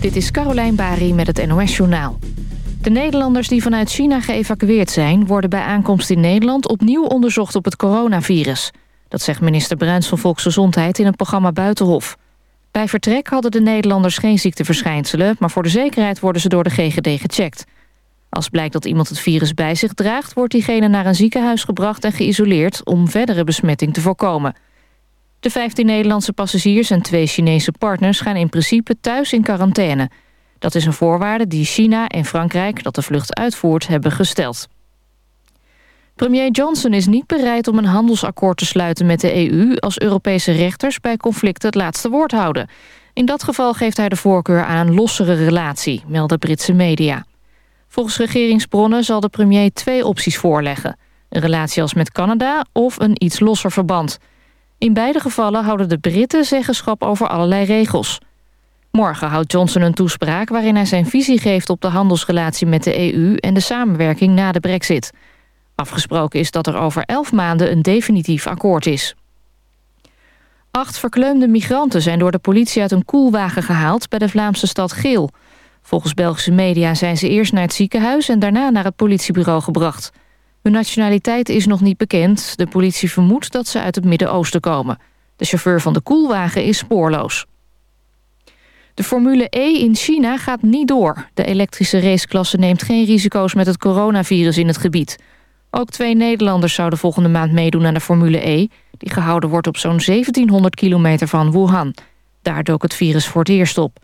Dit is Carolijn Bari met het NOS Journaal. De Nederlanders die vanuit China geëvacueerd zijn... worden bij aankomst in Nederland opnieuw onderzocht op het coronavirus. Dat zegt minister Bruins van Volksgezondheid in het programma Buitenhof. Bij vertrek hadden de Nederlanders geen ziekteverschijnselen... maar voor de zekerheid worden ze door de GGD gecheckt. Als blijkt dat iemand het virus bij zich draagt... wordt diegene naar een ziekenhuis gebracht en geïsoleerd... om verdere besmetting te voorkomen. De 15 Nederlandse passagiers en twee Chinese partners... gaan in principe thuis in quarantaine. Dat is een voorwaarde die China en Frankrijk... dat de vlucht uitvoert, hebben gesteld. Premier Johnson is niet bereid om een handelsakkoord te sluiten met de EU... als Europese rechters bij conflicten het laatste woord houden. In dat geval geeft hij de voorkeur aan een lossere relatie, melden Britse media. Volgens regeringsbronnen zal de premier twee opties voorleggen. Een relatie als met Canada of een iets losser verband. In beide gevallen houden de Britten zeggenschap over allerlei regels. Morgen houdt Johnson een toespraak waarin hij zijn visie geeft op de handelsrelatie met de EU en de samenwerking na de brexit. Afgesproken is dat er over elf maanden een definitief akkoord is. Acht verkleumde migranten zijn door de politie uit een koelwagen gehaald bij de Vlaamse stad Geel. Volgens Belgische media zijn ze eerst naar het ziekenhuis en daarna naar het politiebureau gebracht. Hun nationaliteit is nog niet bekend. De politie vermoedt dat ze uit het Midden-Oosten komen. De chauffeur van de koelwagen is spoorloos. De Formule E in China gaat niet door. De elektrische raceklasse neemt geen risico's met het coronavirus in het gebied. Ook twee Nederlanders zouden volgende maand meedoen aan de Formule E... die gehouden wordt op zo'n 1700 kilometer van Wuhan. Daar dook het virus voor het eerst op.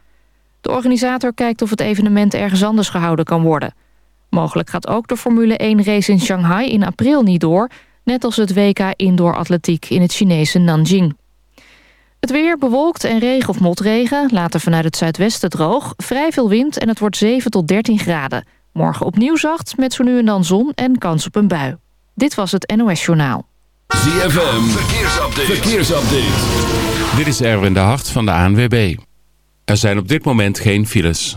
De organisator kijkt of het evenement ergens anders gehouden kan worden. Mogelijk gaat ook de Formule 1 race in Shanghai in april niet door... net als het WK Indoor Atletiek in het Chinese Nanjing. Het weer bewolkt en regen of motregen, later vanuit het zuidwesten droog... vrij veel wind en het wordt 7 tot 13 graden. Morgen opnieuw zacht, met zo nu en dan zon en kans op een bui. Dit was het NOS Journaal. ZFM, verkeersupdate. verkeersupdate. Dit is Erwin de Hart van de ANWB. Er zijn op dit moment geen files.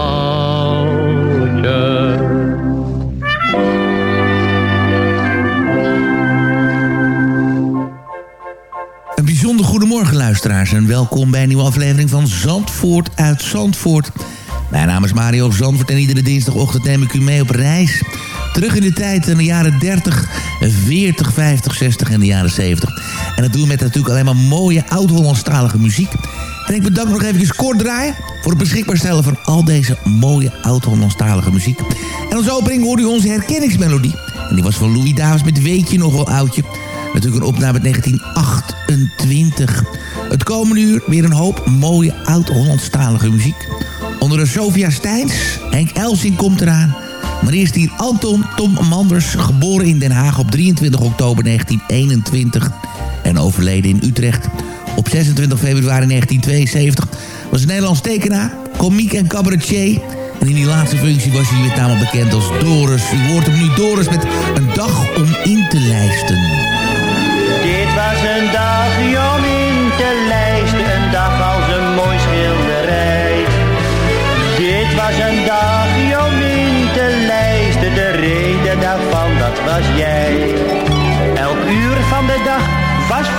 Luisteraars en welkom bij een nieuwe aflevering van Zandvoort uit Zandvoort. Mijn naam is Mario Zandvoort en iedere dinsdagochtend neem ik u mee op reis. Terug in de tijd in de jaren 30, 40, 50, 60 en de jaren 70. En dat doen we met natuurlijk alleen maar mooie oud-Hollandstalige muziek. En ik bedank nog even kort draaien voor het beschikbaar stellen van al deze mooie oud-Hollandstalige muziek. En als opening hoorde u onze herkenningsmelodie. En die was van Louis Davis met Weetje nog wel oudje. Natuurlijk een opname uit 1928. Het komende uur weer een hoop mooie oud-Hollandstalige muziek. Onder de Sofia Steins, Henk Elsing komt eraan. Maar eerst hier Anton Tom Manders, geboren in Den Haag op 23 oktober 1921... en overleden in Utrecht op 26 februari 1972... was een Nederlands tekenaar, komiek en cabaretier... En in die laatste functie was hij met name bekend als Doris. U hoort hem nu Doris met een dag om in te lijsten.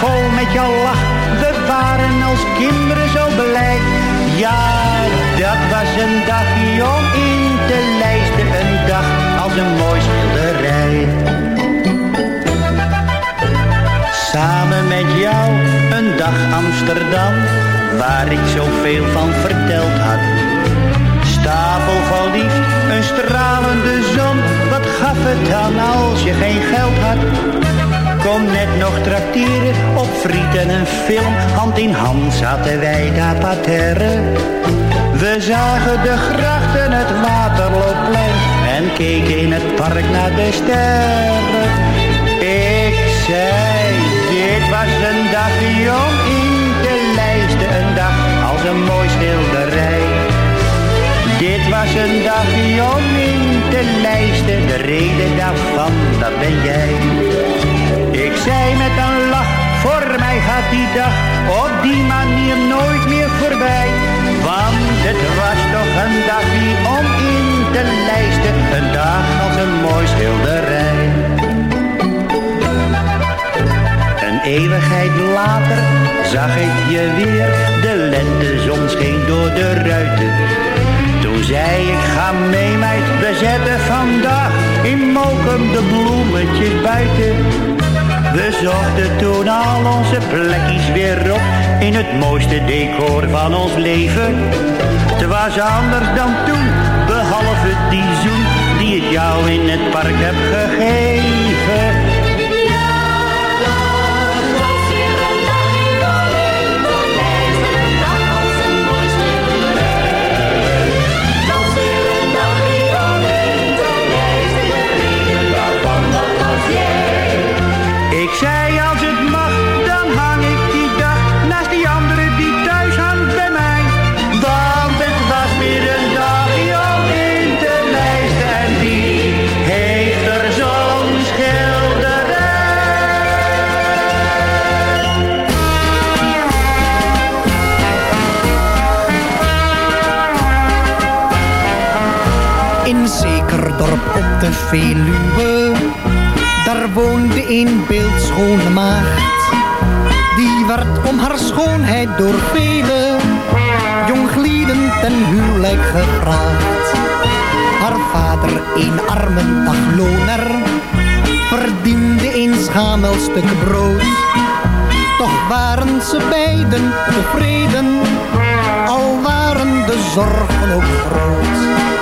Vol met jouw lach. We waren als kinderen zo blij. Ja, dat was een dagje om in te lijsten. Een dag als een mooi schilderij. Samen met jou een dag Amsterdam, waar ik zoveel van verteld had. Stapel van lief, een stralende zon, wat gaf het dan als je geen geld had? Kom net nog trakteren op friet en een film, hand in hand zaten wij daar parterre. We zagen de grachten, het waterloopplein en keken in het park naar de sterren. Ik zei, dit was een dag om in te lijsten, een dag als een mooi schilderij. Dit was een dag om in te lijsten, de reden daarvan, dat ben jij. Zei met een lach, voor mij gaat die dag op die manier nooit meer voorbij. Want het was toch een dag om in te lijsten, een dag als een mooi schilderij. Een eeuwigheid later zag ik je weer, de lentezon scheen door de ruiten. Toen zei ik, ga mee meid, we zetten vandaag in Mokum de bloemetjes buiten. We zochten toen al onze plekjes weer op in het mooiste decor van ons leven. Het was anders dan toen, behalve die zoen die ik jou in het park heb gegeven. Veluwe, daar woonde een beeldschone maagd. Die werd om haar schoonheid door vele jonglieden ten huwelijk gevraagd. Haar vader, een arme dagloner, verdiende een schamel stuk brood. Toch waren ze beiden tevreden, al waren de zorgen ook groot.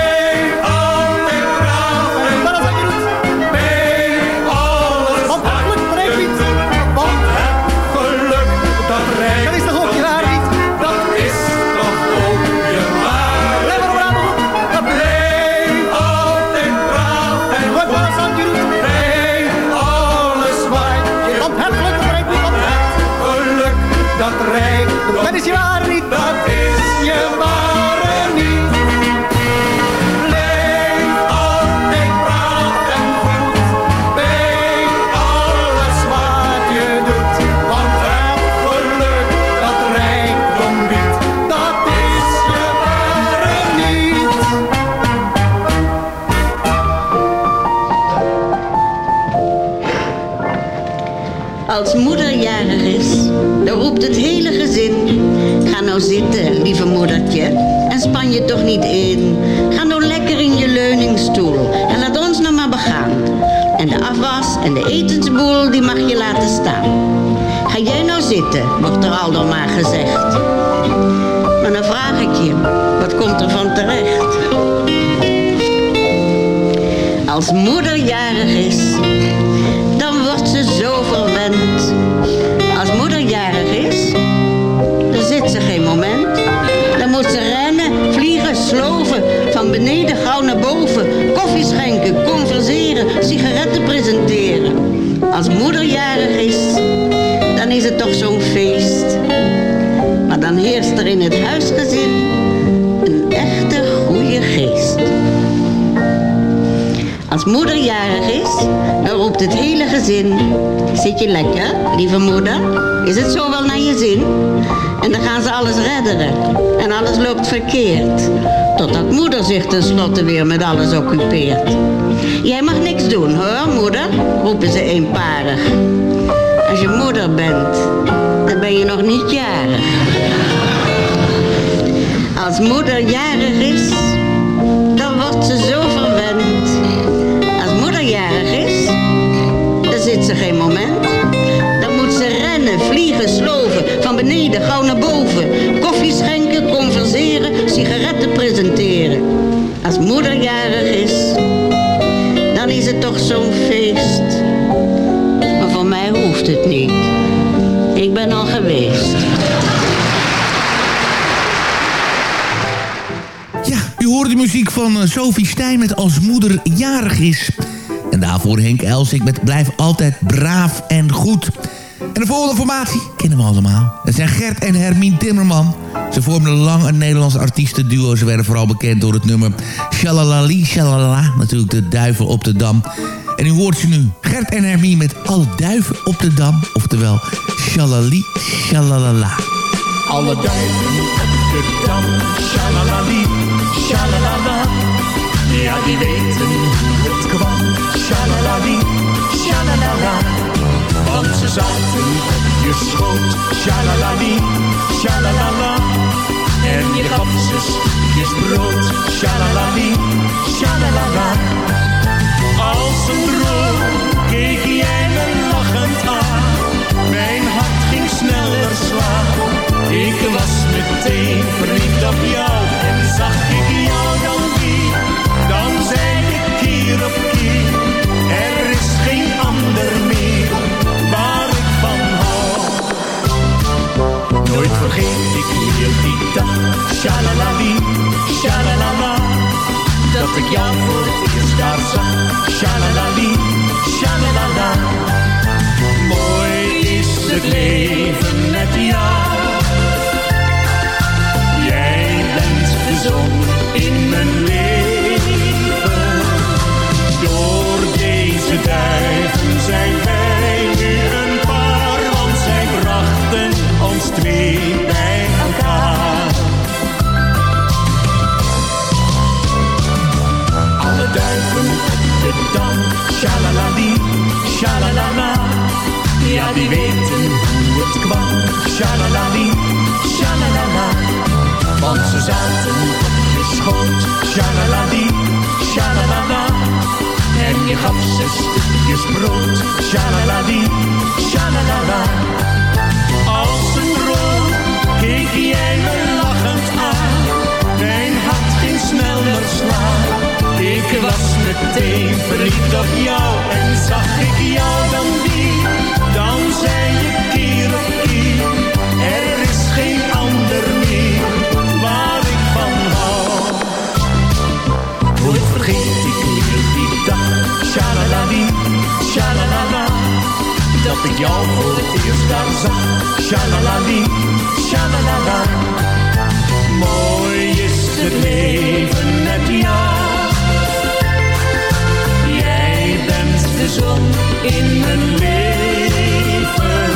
toch niet in. Ga nou lekker in je leuningstoel en laat ons nou maar begaan. En de afwas en de etensboel, die mag je laten staan. Ga jij nou zitten, wordt er al dan maar gezegd. Maar dan vraag ik je, wat komt er van terecht? Als moeder jarig is, Als moeder jarig is, dan is het toch zo'n feest. Maar dan heerst er in het huisgezin een echte goede geest. Als moeder jarig is, dan roept het hele gezin. Zit je lekker, lieve moeder? Is het zo wel naar je zin? En dan gaan ze alles redderen. En alles loopt verkeerd. Totdat moeder zich tenslotte weer met alles occupeert. Jij mag niks doen hoor, moeder, roepen ze eenparig. Als je moeder bent, dan ben je nog niet jarig. Als moeder jarig is, dan wordt ze zo verwend. Als moeder jarig is, dan zit ze geen moment. Beneden gauw naar boven. Koffie schenken, converseren, sigaretten presenteren. Als moeder jarig is, dan is het toch zo'n feest. Maar voor mij hoeft het niet. Ik ben al geweest. U hoort de muziek van eh, Sophie Stijn met Als Moeder Jarig is. En daarvoor Henk Elsik met Blijf Altijd Braaf en Goed. De volgende formatie kennen we allemaal. Het zijn Gert en Hermine Timmerman. Ze vormden lang een Nederlands artiestenduo. Ze werden vooral bekend door het nummer Shalalali Shalala. Natuurlijk de duiven op de dam. En u hoort ze nu. Gert en Hermine met Alle duiven op de dam. Oftewel Shalali Shalalala. Alle duiven op de dam, shalalali, shalalala. Ja, die weten hoe het kwam, shalalali, shalalala. Ze zaten je schoot, shalalali, shalalala. En je gaf ze stukjes brood, shalalali, shalalala. Als een droom keek jij me lachend aan. Mijn hart ging sneller slaan. Ik was meteen verliefd op jou. En zag vergeet ik meer die dag. Shalalali, shalalala. Dat ik jou voor het eerst daar zag. Shalalali, shalalala. Mooi is het leven met jou. Jij bent de zon in mijn leven. Want ze zaten op je schoot, shalalali, shalalala. En je gaf ze stukjes brood, shalalali, shalalala. Als een droom keek jij me lachend aan. Mijn hart ging sneller slaan. Ik was meteen verliefd op jou en zag ik jou dan weer. But voor for the tears got a. Shalalali, shalalala. Mooi is het leven met jou. Jij bent de zon in mijn leven.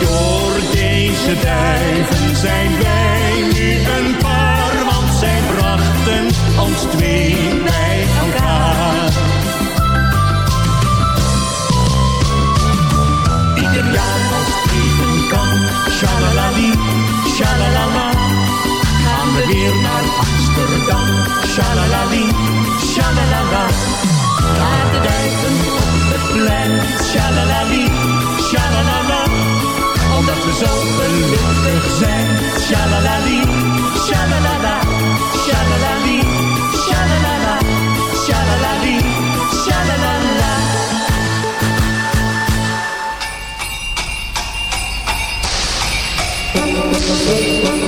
Door deze duiven zijn wij nu een paar, want zij brachten ons twee bij. we weer naar Amsterdam. Shalalali, shalalala. Naar de dijken op het plein. Shalalali, shalalala. Omdat we zo gelukkig zijn. Shalalali, shalalala. Shalalali, shalalala. Shalalali, shalalala. shalalala.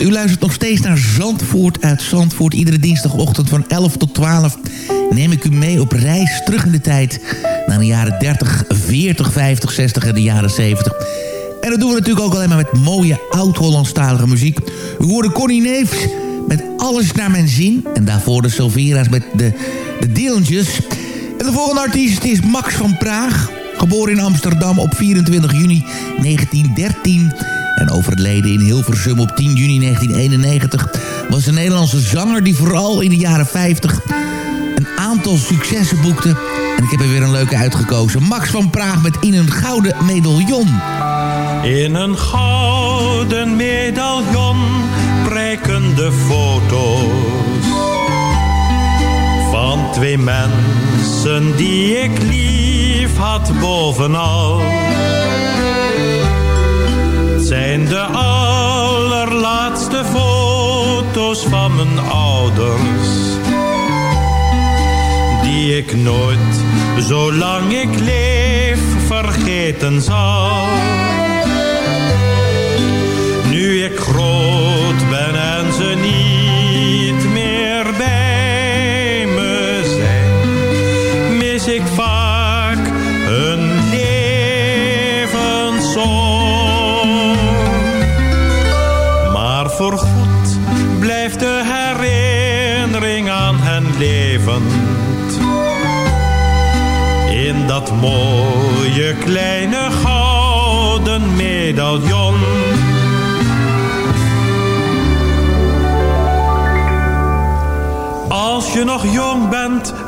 U luistert nog steeds naar Zandvoort uit Zandvoort. Iedere dinsdagochtend van 11 tot 12 neem ik u mee op reis terug in de tijd... naar de jaren 30, 40, 50, 60 en de jaren 70... En dat doen we natuurlijk ook alleen maar met mooie oud-Hollandstalige muziek. We horen Connie Neefs met Alles naar mijn zin. En daarvoor de Silvera's met de, de. En de volgende artiest is Max van Praag. Geboren in Amsterdam op 24 juni 1913 en overleden in Hilversum op 10 juni 1991... was een Nederlandse zanger die vooral in de jaren 50 een aantal successen boekte. En ik heb er weer een leuke uitgekozen. Max van Praag met In een Gouden Medaillon. In een gouden medaillon prijken de foto's van twee mensen die ik lief had bovenal. Zijn de allerlaatste foto's van mijn ouders die ik nooit, zolang ik leef, vergeten zal. Nu ik groot ben en ze niet meer bij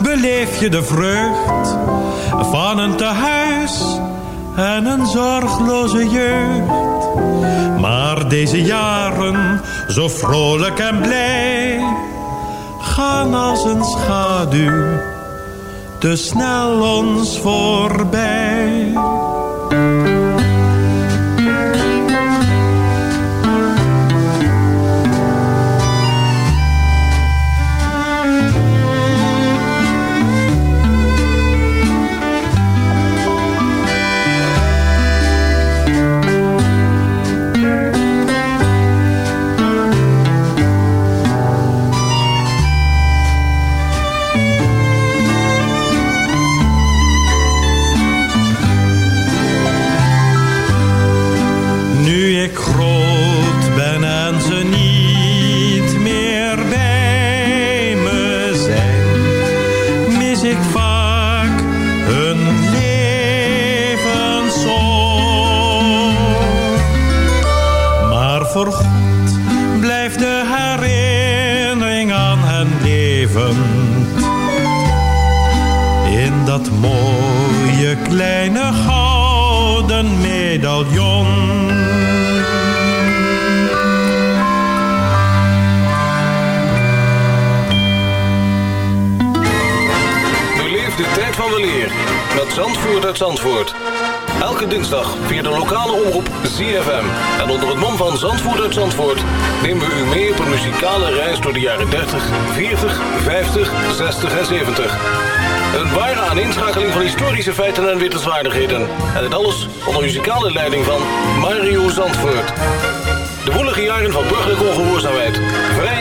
beleef je de vreugd van een tehuis en een zorgloze jeugd. Maar deze jaren, zo vrolijk en blij, gaan als een schaduw te snel ons voorbij. Medaillon. Beleef de tijd van de leer met Zandvoort uit Zandvoort. Elke dinsdag via de lokale omroep ZFM. En onder het mom van Zandvoort uit Zandvoort... nemen we u mee op een muzikale reis door de jaren 30, 40, 50, 60 en 70. Een ware aaninschakeling van historische feiten en wittelswaardigheden. En dit alles onder muzikale leiding van Mario Zandvoort. De woelige jaren van burgerlijke ongehoorzaamheid,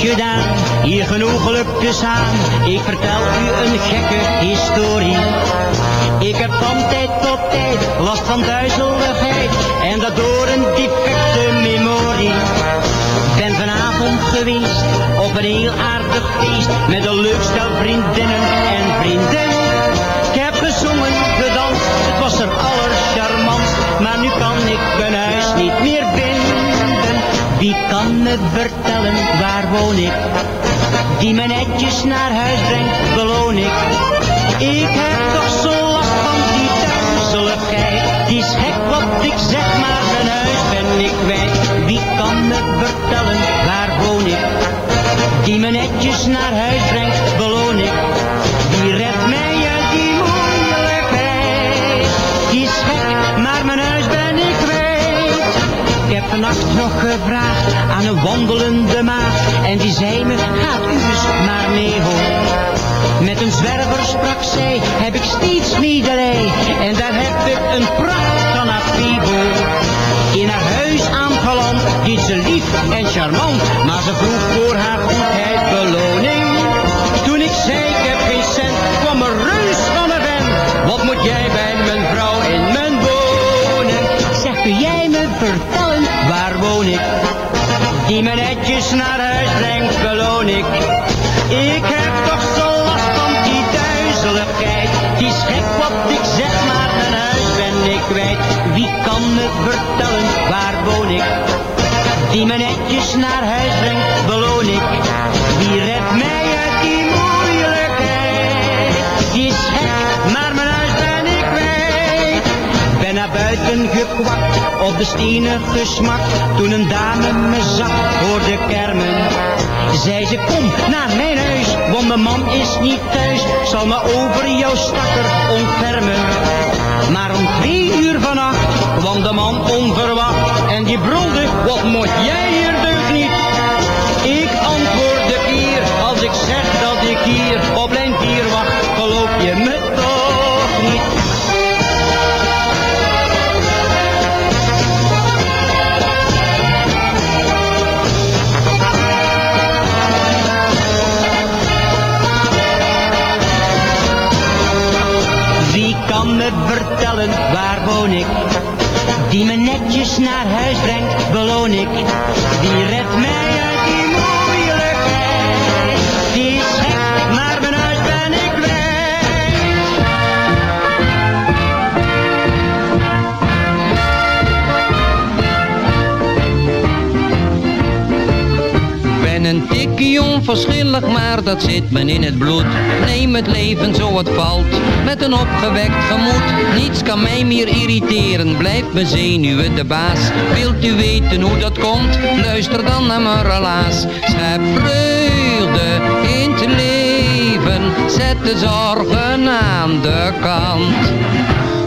Hier genoeglijk aan. Ik vertel u een gekke historie. Ik heb van tijd tot tijd last van duizeligheid en dat door een defecte memorie. Ben vanavond geweest op een heel aardig feest met een leuk stel vriendinnen en vrienden. Ik heb gezongen, gedanst, het was er allercharmantst, maar nu kan ik mijn huis niet meer vinden. Wie kan me vertellen waar woon ik? Die me netjes naar huis brengt, beloon ik. Ik heb toch zo last van die duizeligheid. Die is wat ik zeg, maar mijn huis ben ik kwijt. Wie kan me vertellen waar woon ik? Die me netjes naar huis brengt, vannacht nog gevraagd aan een wandelende maag. En die zei me, gaat u eens maar mee hoor. Met een zwerver sprak zij, heb ik steeds medelij. En daar heb ik een pracht van Afibo. In haar huis aangeland, deed ze lief en charmant. Maar ze vroeg voor haar goedheid beloning. Toen ik zei, ik heb geen cent, kwam een reus van een vent. Wat moet jij bij mijn vrouw in mijn woning? Zeg, kun jij me vertellen, waar woon ik? Die me netjes naar huis brengt, beloon ik. Ik heb toch zo last van die duizeligheid. Die gek wat ik zeg, maar mijn huis ben ik kwijt. Wie kan me vertellen, waar woon ik? Die me netjes naar huis brengt, beloon ik. Wie redt mij Buiten gekwakt, op de stenen gesmakt. Toen een dame me zag voor de kermen. Zei ze, kom naar mijn huis, want mijn man is niet thuis. Zal me over jouw stakker ontfermen. Maar om twee uur vannacht kwam de man onverwacht. En die brulde, wat moet jij hier deugd niet? Ik antwoordde vier, als ik zeg dat ik hier op lijn 4 wacht, geloof je me waar woon ik? Die me netjes naar huis brengt, beloon ik. Wie redt mij uit onverschillig, maar dat zit me in het bloed. Neem het leven zo het valt, met een opgewekt gemoed. Niets kan mij meer irriteren, blijf mijn zenuwen de baas. Wilt u weten hoe dat komt? Luister dan naar mijn relaas. Schep vreugde in het leven, zet de zorgen aan de kant.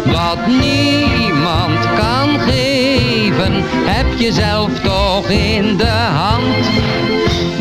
Wat niemand kan geven, heb je zelf toch in de hand.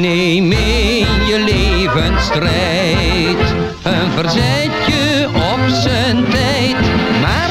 Neem in je leven strijd, een verzetje op zijn tijd. Maar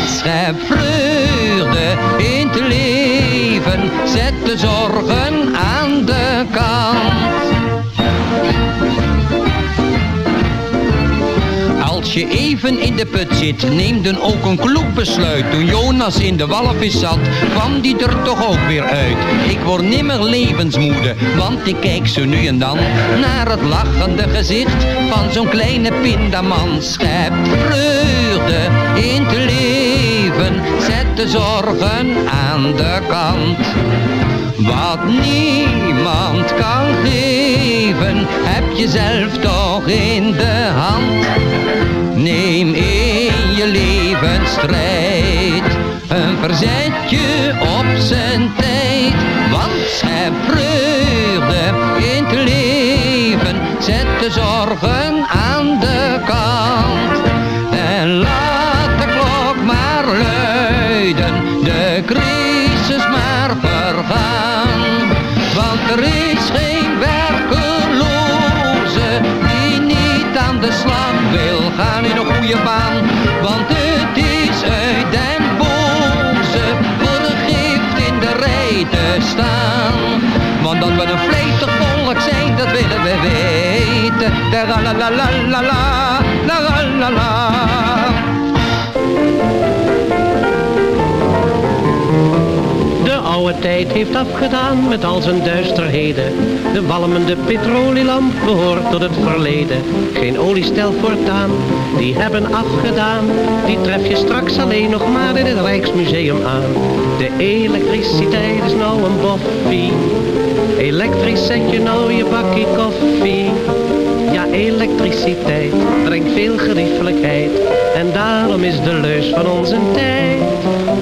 in de put zit, neem dan ook een kloek besluit. Toen Jonas in de walvis zat, kwam die er toch ook weer uit. Ik word nimmer levensmoede, want ik kijk zo nu en dan naar het lachende gezicht van zo'n kleine pindaman. Schep vreugde in het leven, zet de zorgen aan de kant. Wat niemand kan geven, heb je zelf toch in de hand. Neem in je leven strijd, een verzetje op zijn tijd. Want schep vreugde in het leven, zet de zorgen aan Want dat we een vleetig volk zijn, dat willen we weten. Daar la la la la la. De oude tijd heeft afgedaan met al zijn duisterheden. De walmende petrolielamp behoort tot het verleden. Geen oliestel voortaan, die hebben afgedaan. Die tref je straks alleen nog maar in het Rijksmuseum aan. De elektriciteit is nou een boffie. Elektrisch zet je nou je bakkie koffie. Elektriciteit brengt veel geriefelijkheid. En daarom is de leus van onze tijd.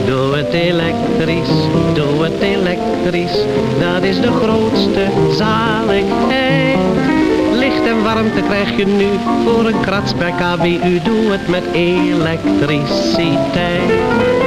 Doe het elektrisch, doe het elektrisch. Dat is de grootste zaligheid. Licht en warmte krijg je nu voor een krats per kWu. Doe het met elektriciteit.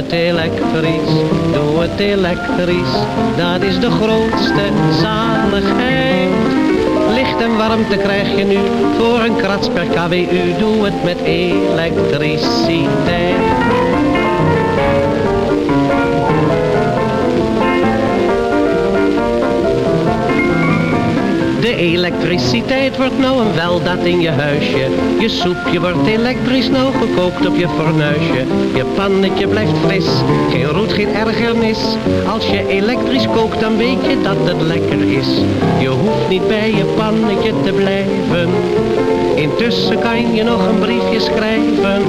Het elektrisch, doe het elektrisch, dat is de grootste zaligheid. Licht en warmte krijg je nu voor een krats per kWu, doe het met elektriciteit. De elektriciteit wordt nou een weldaad in je huisje. Je soepje wordt elektrisch nou gekookt op je fornuisje. Je pannetje blijft fris, geen roet, geen ergernis. Als je elektrisch kookt, dan weet je dat het lekker is. Je hoeft niet bij je pannetje te blijven. Intussen kan je nog een briefje schrijven.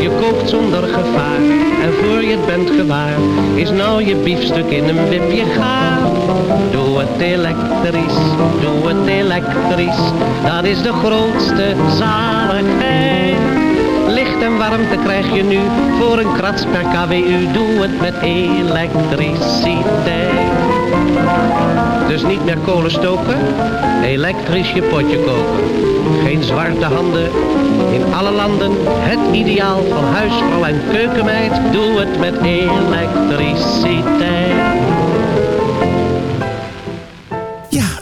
Je kookt zonder gevaar en voor je het bent gewaar is nou je biefstuk in een wipje gaar. Doe het elektrisch, doe het elektrisch, dat is de grootste zaligheid. Licht en warmte krijg je nu voor een krats per kWu, doe het met elektriciteit. Dus niet meer kolen stoken, elektrisch je potje koken. Geen zwarte handen, in alle landen het ideaal van huisvrouw en keukenmeid. Doe het met elektriciteit.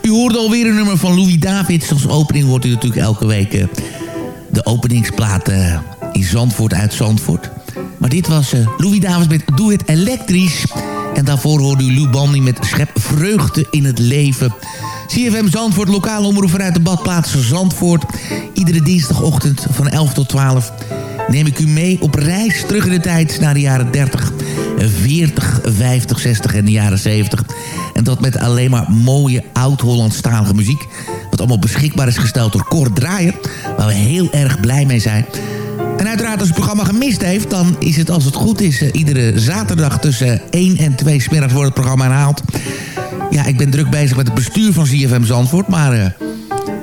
U hoorde alweer een nummer van Louis Davids. Als opening hoort u natuurlijk elke week eh, de openingsplaat eh, in Zandvoort uit Zandvoort. Maar dit was eh, Louis Davids met Doe het elektrisch. En daarvoor hoorde u Lou Bandy met Schep vreugde in het leven. CFM Zandvoort, lokale omroep vanuit de badplaats Zandvoort. Iedere dinsdagochtend van 11 tot 12 neem ik u mee op reis terug in de tijd naar de jaren 30, 40, 50, 60 en de jaren 70. En dat met alleen maar mooie oud-Hollandstalige muziek. Wat allemaal beschikbaar is gesteld door Cor Draaier. Waar we heel erg blij mee zijn. En uiteraard als het programma gemist heeft... dan is het als het goed is... Uh, iedere zaterdag tussen 1 en 2 smiddags wordt het programma herhaald. Ja, ik ben druk bezig met het bestuur van ZFM Zandvoort... maar uh,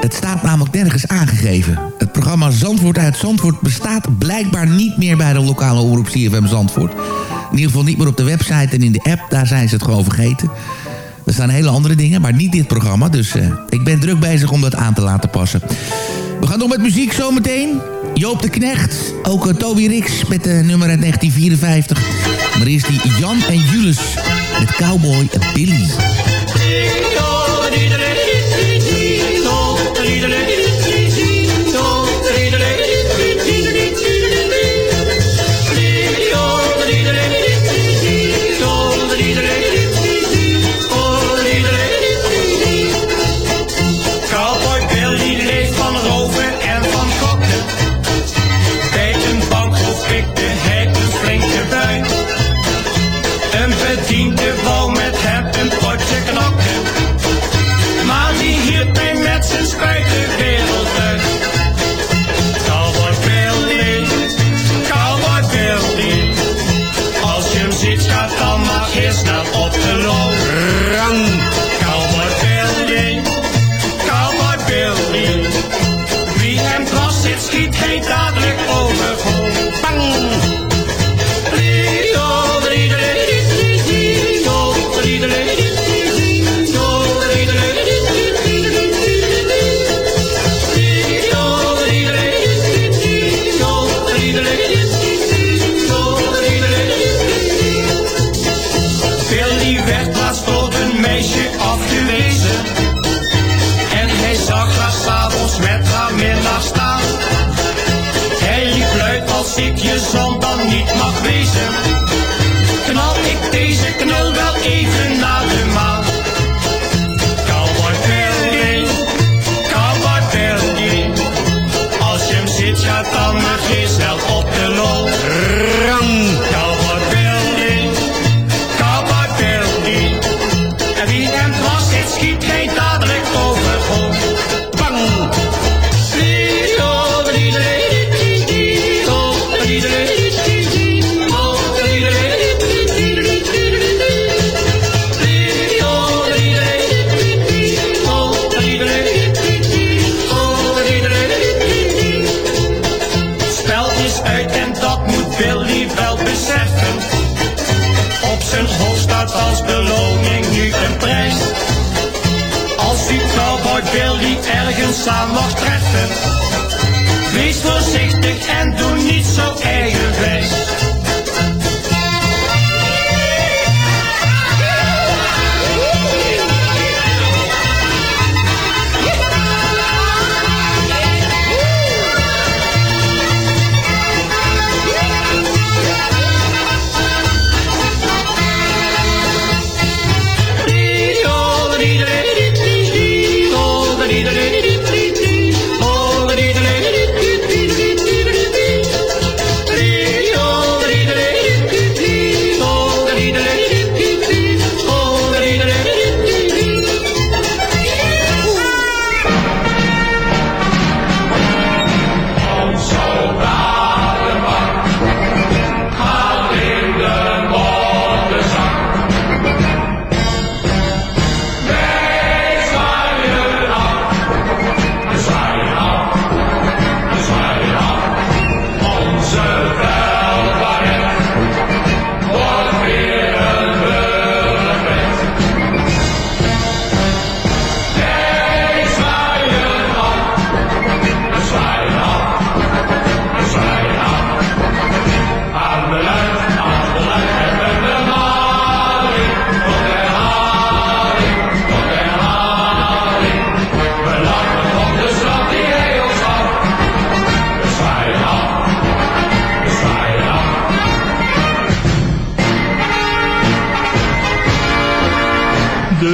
het staat namelijk nergens aangegeven. Het programma Zandvoort uit Zandvoort bestaat blijkbaar niet meer... bij de lokale omroep ZFM Zandvoort. In ieder geval niet meer op de website en in de app. Daar zijn ze het gewoon vergeten. Er staan hele andere dingen, maar niet dit programma. Dus uh, ik ben druk bezig om dat aan te laten passen. We gaan door met muziek zometeen. Joop de Knecht, ook uh, Toby Rix met de nummer uit 1954. Maar eerst die Jan en Jules met Cowboy Billy.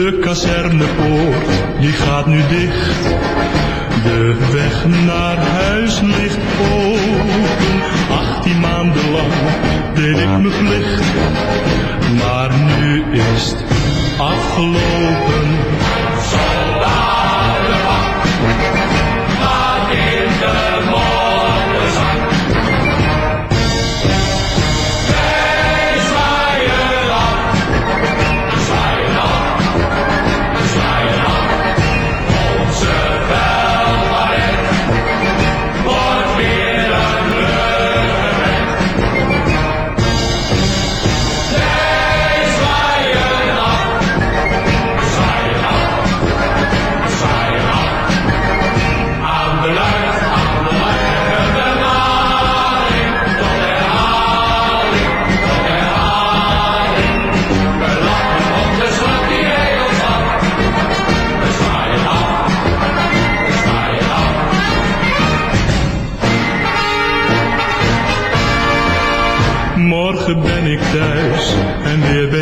De kazernepoort, die gaat nu dicht. De weg naar huis ligt open. Achttien maanden lang deed ik mijn plicht. Maar nu is het afgelopen.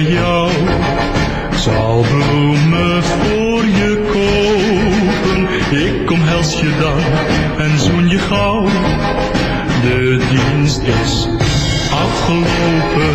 Jou. Zal bloemen voor je kopen. Ik kom hels je dan en zoen je gauw. De dienst is afgelopen.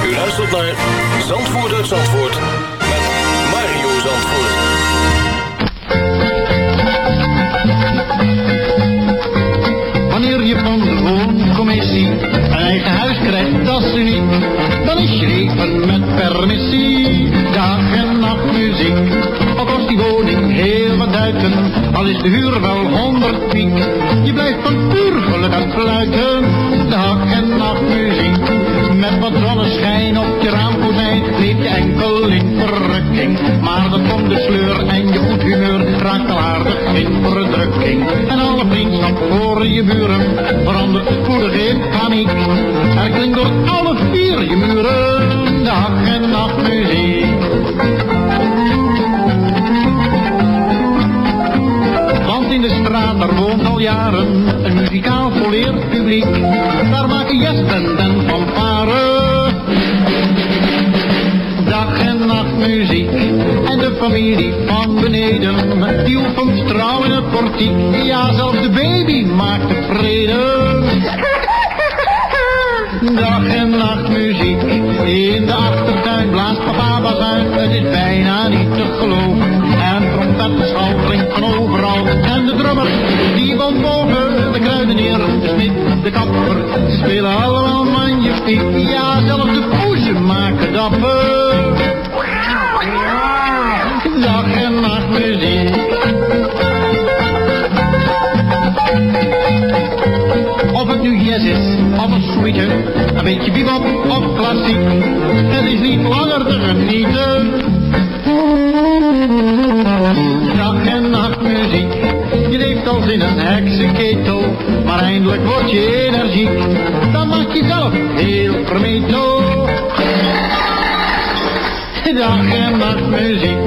Luistert naar Zandvoort uit Zandvoort met Mario antwoord Wanneer je van de wooncommissie een eigen huis krijgt, dat is uniek. Dan is je leven met permissie, dag en nacht muziek. Al kost die woning heel wat duiten, al is de huur wel honderd piek. Je blijft van puur geluk aan fluiten, dag en wat zonneschijn op je raamkozijn, leef je enkel in verrukking. Maar dan komt de sleur en je goed humeur raakt al aardig in verdrukking. En alle vriendschap voor je buren verandert spoedig in paniek. Er klinkt door alle vier je muren dag en nacht muziek. Want in de straat, daar woont al jaren een muzikaal volleerd publiek. Daar maken jesten en fanfare. Muziek. En de familie van beneden, die oefent trouw in het portiek. Ja, zelfs de baby maakt tevreden. Dag en nacht muziek. In de achtertuin blaast papa bazuin. Het is bijna niet te geloven. En trompettenschal klinkt van overal. En de drummer, die komt boven. De kruidenier, de smid, de kapper. Spelen allemaal magnifiek. Ja, zelfs de poesje maken dapper. Of een suite, een beetje bebop of klassiek. Het is niet langer te genieten. Dag en nacht muziek, je leeft als in een heksenketel, maar eindelijk word je energiek. Dan maak je zelf heel vermetel. Dag en nacht muziek,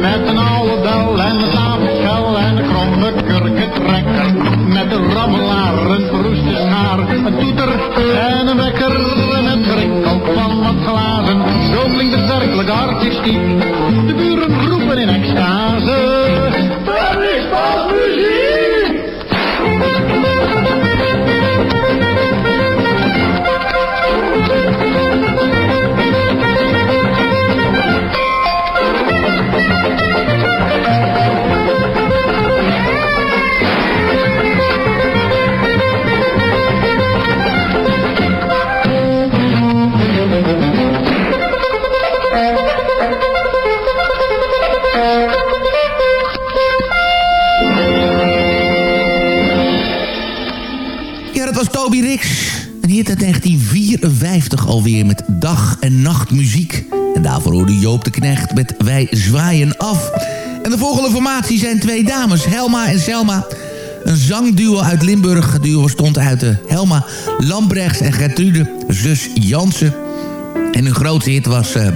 met een oude bel en een tafelschel en een kromme kurkentrekker. Met een rammelaar, een verroeste schaar, een toeter en een wekker en het gerinkel van wat glazen. Zo klinkt het werkelijk artistiek, de buren roepen in extase. Met Wij zwaaien af. En de volgende formatie zijn twee dames, Helma en Selma. Een zangduo uit Limburg. Het duo uit de Helma Lambrechts en Gertrude, zus Jansen. En hun grootste hit was eh,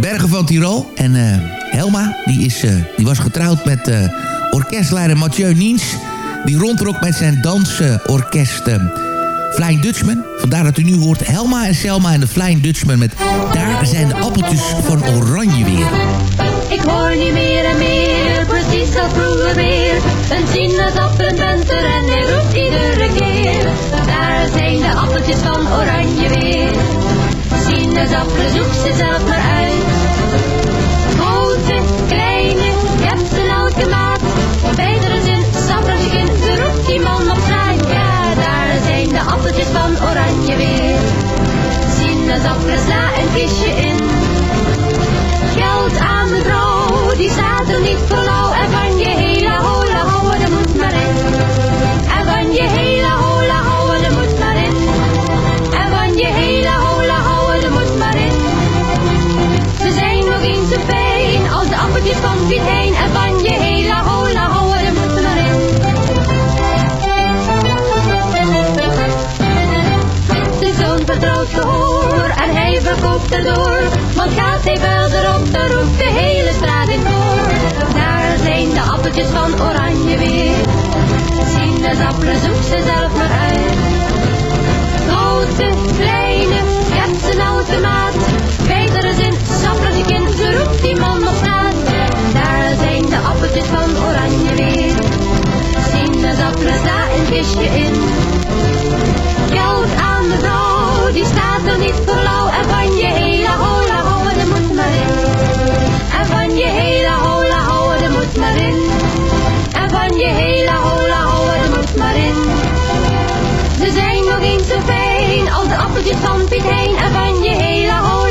Bergen van Tirol. En eh, Helma, die, is, eh, die was getrouwd met eh, orkestleider Mathieu Niens... die rondtrok met zijn dansorkest eh, Flying Dutchman. Vandaar dat u nu hoort Helma en Selma en de Flying Dutchman... met Daar zijn de appeltjes van oranje weer. Ik hoor niet meer en meer, precies als vroeger weer. Een sinaasappel en en hij roept iedere keer. Daar zijn de appeltjes van oranje weer. Sinaasappelen zoek ze zelf maar uit. Grote, kleine, je hebt ze elke maat. Appeltjes van oranje weer. Sinaasappelen sla een kistje in. Geld aan de vrouw, die staat er niet voor lauw. En van je hele hola houden, er moet maar in. En van je hele hola houden, er moet maar in. En van je hele hola houden, er moet maar in. Ze zijn nog eens zo fijn als de appeltjes van Piet Hein. En van je hele hola verkoopt erdoor. Want gaat hij verder op, dan roept de hele straat in voor. Daar zijn de appeltjes van oranje weer. Sinaasappelen zoek ze zelf maar uit. Grote, kleine, je hebt elke maat. Beter zin, sappelen je kind, ze roept die man op straat. Daar zijn de appeltjes van oranje weer. Sinaasappelen, sla een kistje in. Geld aan de die staat er niet voor lauw. En van je hele hola houden, er moet maar in. En van je hele hola houden, er moet maar in. En van je hele hola houden, er moet maar in. Ze zijn nog eens zo fijn als de appeltjes van Piet Hein. En van je hele hola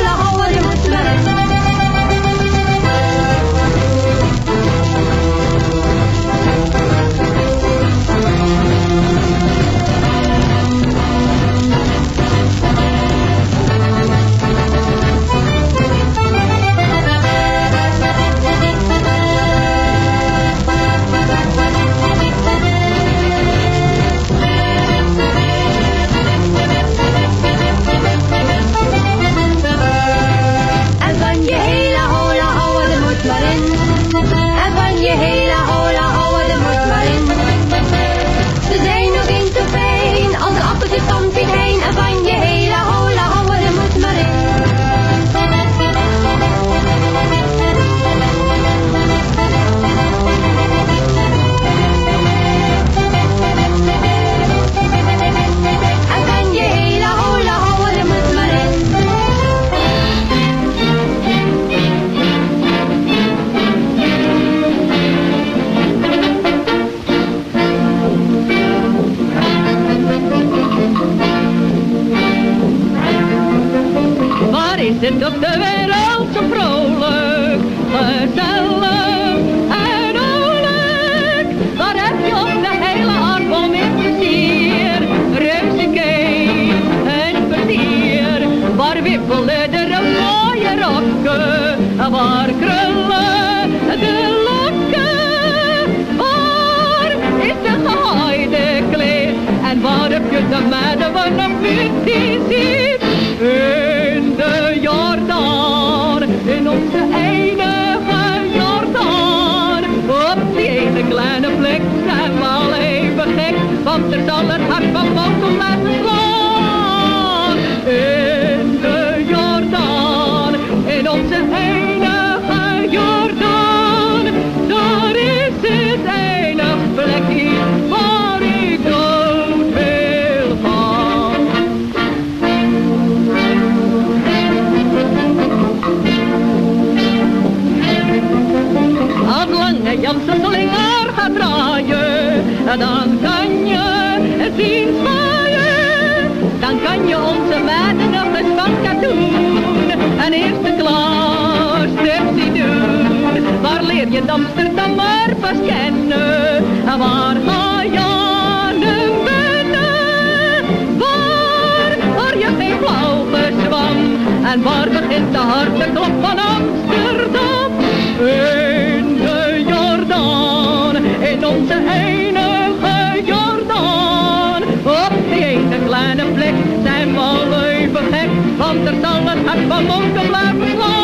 zuinige Jordaan. Op die ene kleine plek zijn we al even gek, want er zal het hart van monken blijven slaan.